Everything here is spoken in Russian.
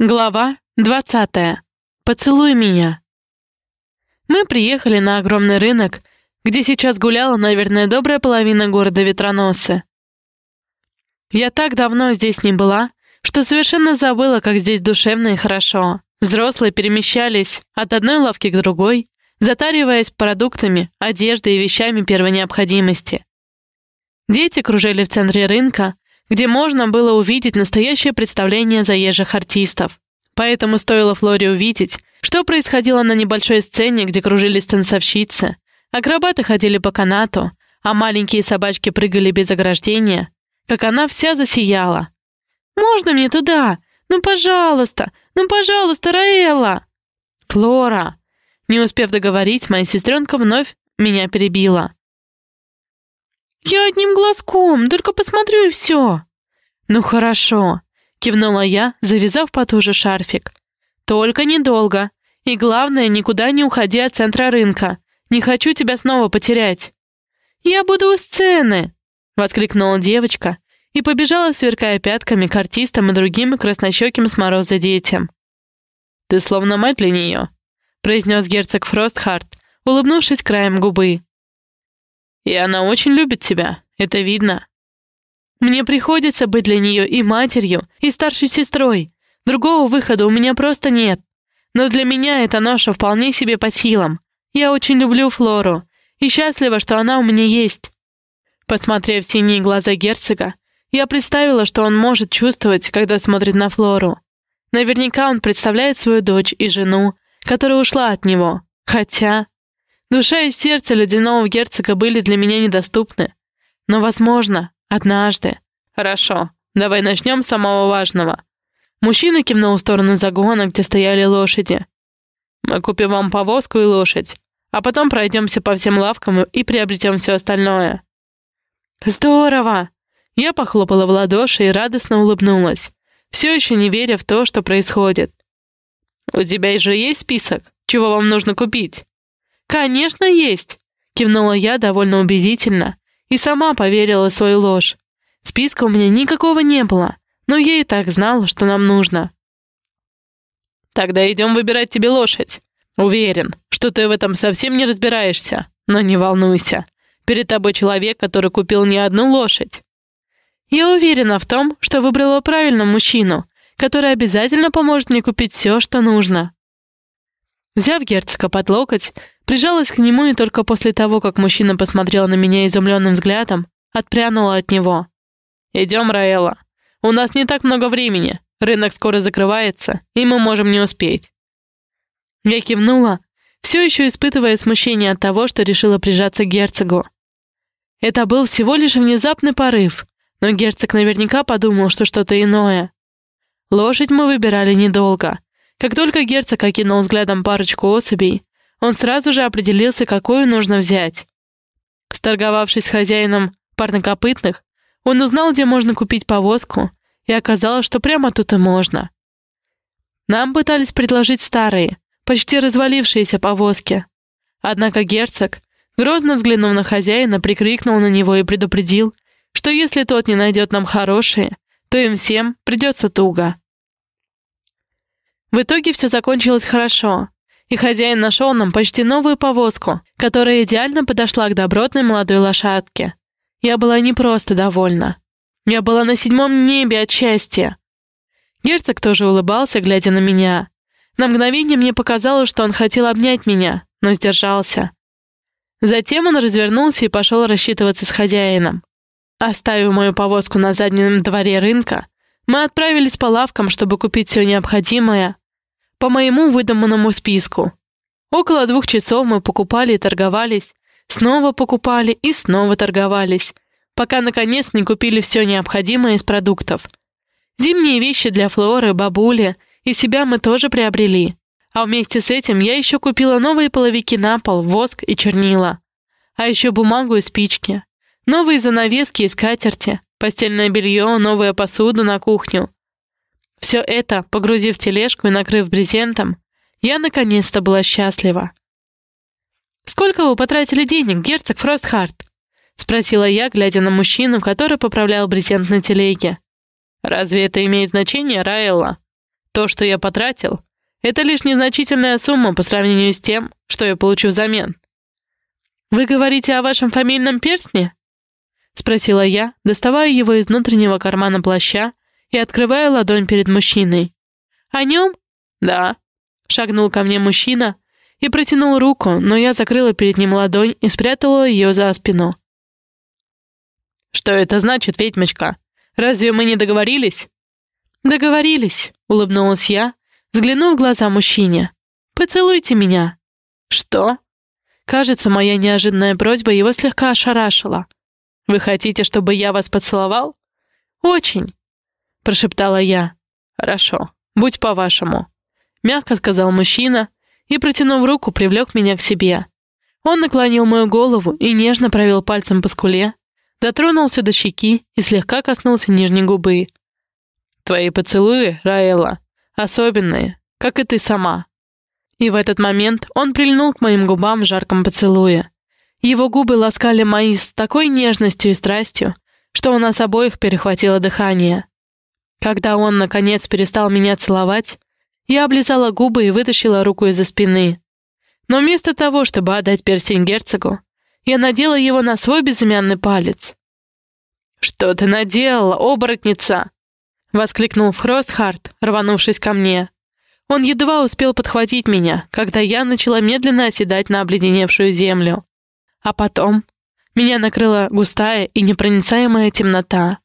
Глава 20. Поцелуй меня. Мы приехали на огромный рынок, где сейчас гуляла, наверное, добрая половина города Ветроносы. Я так давно здесь не была, что совершенно забыла, как здесь душевно и хорошо. Взрослые перемещались от одной лавки к другой, затариваясь продуктами, одеждой и вещами первой необходимости. Дети кружили в центре рынка, где можно было увидеть настоящее представление заезжих артистов. Поэтому стоило Флоре увидеть, что происходило на небольшой сцене, где кружились танцовщицы, акробаты ходили по канату, а маленькие собачки прыгали без ограждения, как она вся засияла. «Можно мне туда? Ну, пожалуйста! Ну, пожалуйста, Раэла!» «Флора!» Не успев договорить, моя сестренка вновь меня перебила. «Я одним глазком, только посмотрю и все». «Ну хорошо», — кивнула я, завязав потуже шарфик. «Только недолго. И главное, никуда не уходи от центра рынка. Не хочу тебя снова потерять». «Я буду у сцены!» — воскликнула девочка и побежала, сверкая пятками к артистам и другим краснощеким с мороза детям. «Ты словно мать для нее», — произнес герцог Фростхарт, улыбнувшись краем губы. И она очень любит тебя, это видно. Мне приходится быть для нее и матерью, и старшей сестрой. Другого выхода у меня просто нет. Но для меня эта ноша вполне себе по силам. Я очень люблю Флору и счастлива, что она у меня есть. Посмотрев синие глаза герцога, я представила, что он может чувствовать, когда смотрит на Флору. Наверняка он представляет свою дочь и жену, которая ушла от него. Хотя... Душа и сердце ледяного герцога были для меня недоступны. Но, возможно, однажды. Хорошо, давай начнем с самого важного. Мужчина кивнул в сторону загона, где стояли лошади. Мы купим вам повозку и лошадь, а потом пройдемся по всем лавкам и приобретем все остальное. Здорово! Я похлопала в ладоши и радостно улыбнулась, все еще не веря в то, что происходит. «У тебя же есть список, чего вам нужно купить?» «Конечно, есть!» — кивнула я довольно убедительно и сама поверила свою ложь. Списка у меня никакого не было, но я и так знала, что нам нужно. «Тогда идем выбирать тебе лошадь. Уверен, что ты в этом совсем не разбираешься, но не волнуйся. Перед тобой человек, который купил не одну лошадь. Я уверена в том, что выбрала правильно мужчину, который обязательно поможет мне купить все, что нужно. Взяв герцога под локоть, прижалась к нему и только после того, как мужчина посмотрел на меня изумленным взглядом, отпрянула от него. «Идем, Раэла. У нас не так много времени. Рынок скоро закрывается, и мы можем не успеть». Я кивнула, все еще испытывая смущение от того, что решила прижаться к герцогу. Это был всего лишь внезапный порыв, но герцог наверняка подумал, что что-то иное. Лошадь мы выбирали недолго — как только герцог окинул взглядом парочку особей, он сразу же определился, какую нужно взять. Сторговавшись с хозяином парнокопытных, он узнал, где можно купить повозку, и оказалось, что прямо тут и можно. Нам пытались предложить старые, почти развалившиеся повозки. Однако герцог, грозно взглянув на хозяина, прикрикнул на него и предупредил, что если тот не найдет нам хорошие, то им всем придется туго. В итоге все закончилось хорошо, и хозяин нашел нам почти новую повозку, которая идеально подошла к добротной молодой лошадке. Я была не просто довольна. Я была на седьмом небе от счастья. Герцог тоже улыбался, глядя на меня. На мгновение мне показалось, что он хотел обнять меня, но сдержался. Затем он развернулся и пошел рассчитываться с хозяином. Оставив мою повозку на заднем дворе рынка, мы отправились по лавкам, чтобы купить все необходимое, по моему выдуманному списку. Около двух часов мы покупали и торговались, снова покупали и снова торговались, пока, наконец, не купили все необходимое из продуктов. Зимние вещи для Флоры, бабули и себя мы тоже приобрели. А вместе с этим я еще купила новые половики на пол, воск и чернила. А еще бумагу и спички. Новые занавески и скатерти, постельное белье, новую посуду на кухню, все это, погрузив тележку и накрыв брезентом, я наконец-то была счастлива. «Сколько вы потратили денег, герцог Фростхарт?» — спросила я, глядя на мужчину, который поправлял брезент на телеге. «Разве это имеет значение, Раэлла? То, что я потратил, это лишь незначительная сумма по сравнению с тем, что я получу взамен. «Вы говорите о вашем фамильном перстне?» — спросила я, доставая его из внутреннего кармана плаща и открывая ладонь перед мужчиной. «О нем?» «Да», — шагнул ко мне мужчина и протянул руку, но я закрыла перед ним ладонь и спрятала ее за спину. «Что это значит, ведьмочка? Разве мы не договорились?» «Договорились», — улыбнулась я, взглянув в глаза мужчине. «Поцелуйте меня». «Что?» Кажется, моя неожиданная просьба его слегка ошарашила. «Вы хотите, чтобы я вас поцеловал?» «Очень», — прошептала я. «Хорошо, будь по-вашему», — мягко сказал мужчина и, протянув руку, привлек меня к себе. Он наклонил мою голову и нежно провел пальцем по скуле, дотронулся до щеки и слегка коснулся нижней губы. «Твои поцелуи, Раэла, особенные, как и ты сама». И в этот момент он прильнул к моим губам в жарком поцелуе. Его губы ласкали мои с такой нежностью и страстью, что у нас обоих перехватило дыхание. Когда он, наконец, перестал меня целовать, я облизала губы и вытащила руку из-за спины. Но вместо того, чтобы отдать перстень герцогу, я надела его на свой безымянный палец. «Что ты наделала, оборотница?» — воскликнул Фростхарт, рванувшись ко мне. Он едва успел подхватить меня, когда я начала медленно оседать на обледеневшую землю. А потом меня накрыла густая и непроницаемая темнота.